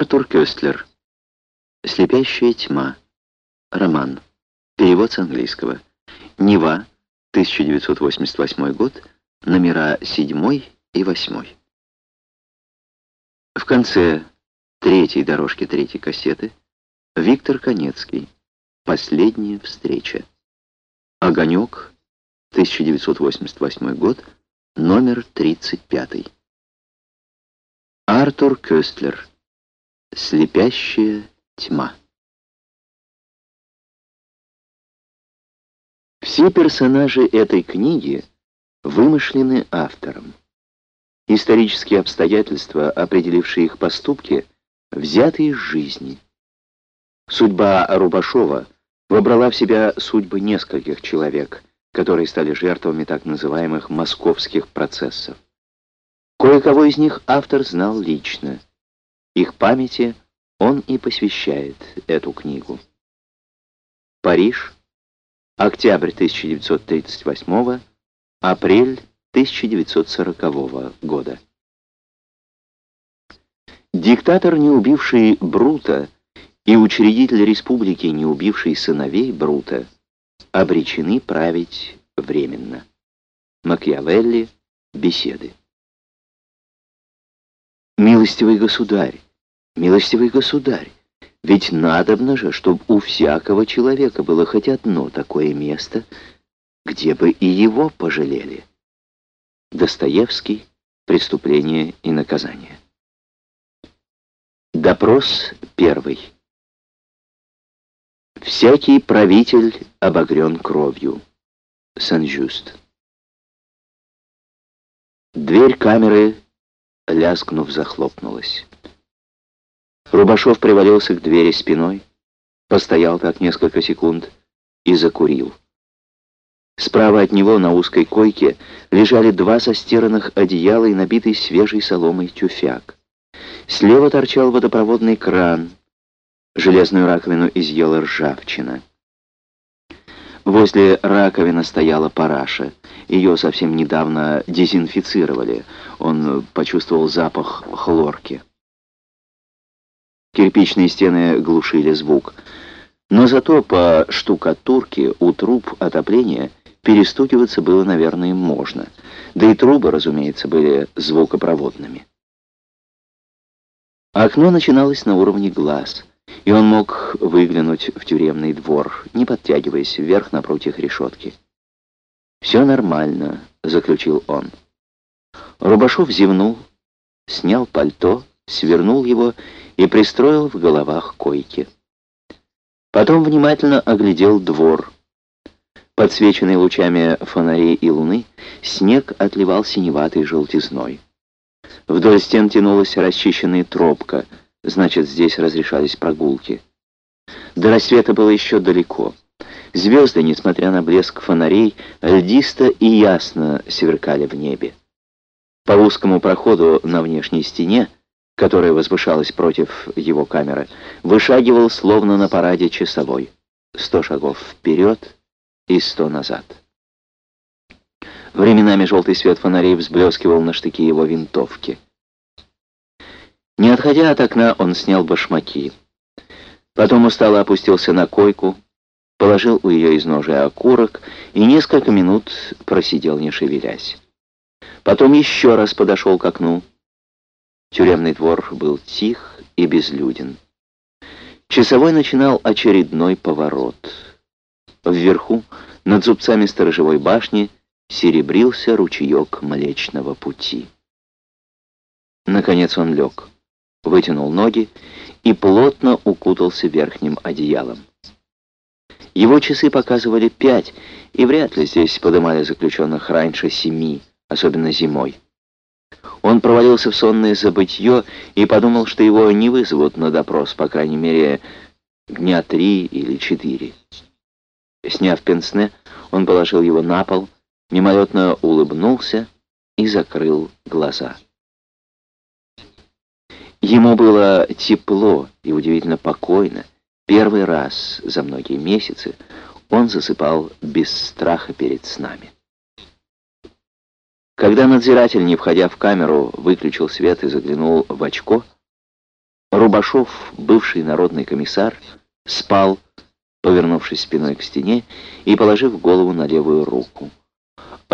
Артур Кёстлер. «Слепящая тьма». Роман. Перевод с английского. Нева. 1988 год. Номера 7 и 8. В конце третьей дорожки третьей кассеты Виктор Конецкий. Последняя встреча. Огонек. 1988 год. Номер 35. Артур Кёстлер. Слепящая тьма. Все персонажи этой книги вымышлены автором. Исторические обстоятельства, определившие их поступки, взяты из жизни. Судьба Рубашова вобрала в себя судьбы нескольких человек, которые стали жертвами так называемых московских процессов. Кое-кого из них автор знал лично. Их памяти он и посвящает эту книгу. Париж, октябрь 1938, апрель 1940 года. Диктатор, не убивший Брута, и учредитель республики, не убивший сыновей Брута, обречены править временно. Макиавелли. Беседы. Милостивый государь, милостивый государь, ведь надобно же, чтобы у всякого человека было хоть одно такое место, где бы и его пожалели. Достоевский. Преступление и наказание. Допрос первый. Всякий правитель обогрен кровью. Сен-Жюст. Дверь камеры лязгнув, захлопнулась. Рубашов привалился к двери спиной, постоял так несколько секунд и закурил. Справа от него на узкой койке лежали два застиранных одеяла и набитый свежей соломой тюфяк. Слева торчал водопроводный кран. Железную раковину изъела ржавчина. Возле раковины стояла параша. Ее совсем недавно дезинфицировали. Он почувствовал запах хлорки. Кирпичные стены глушили звук. Но зато по штукатурке у труб отопления перестукиваться было, наверное, можно. Да и трубы, разумеется, были звукопроводными. Окно начиналось на уровне глаз — и он мог выглянуть в тюремный двор, не подтягиваясь вверх напротив решетки. «Все нормально», — заключил он. Рубашов зевнул, снял пальто, свернул его и пристроил в головах койки. Потом внимательно оглядел двор. Подсвеченный лучами фонарей и луны, снег отливал синеватой желтизной. Вдоль стен тянулась расчищенная тропка — Значит, здесь разрешались прогулки. До рассвета было еще далеко. Звезды, несмотря на блеск фонарей, льдисто и ясно сверкали в небе. По узкому проходу на внешней стене, которая возвышалась против его камеры, вышагивал словно на параде часовой. Сто шагов вперед и сто назад. Временами желтый свет фонарей взблескивал на штыки его винтовки. Не отходя от окна, он снял башмаки. Потом устало опустился на койку, положил у ее изножия окурок и несколько минут просидел, не шевелясь. Потом еще раз подошел к окну. Тюремный двор был тих и безлюден. Часовой начинал очередной поворот. Вверху, над зубцами сторожевой башни, серебрился ручеек Млечного Пути. Наконец он лег вытянул ноги и плотно укутался верхним одеялом. Его часы показывали пять, и вряд ли здесь подымали заключенных раньше семи, особенно зимой. Он провалился в сонное забытье и подумал, что его не вызовут на допрос, по крайней мере, дня три или четыре. Сняв пенсне, он положил его на пол, мимолетно улыбнулся и закрыл глаза. Ему было тепло и удивительно покойно. Первый раз за многие месяцы он засыпал без страха перед снами. Когда надзиратель, не входя в камеру, выключил свет и заглянул в очко, Рубашов, бывший народный комиссар, спал, повернувшись спиной к стене и положив голову на левую руку.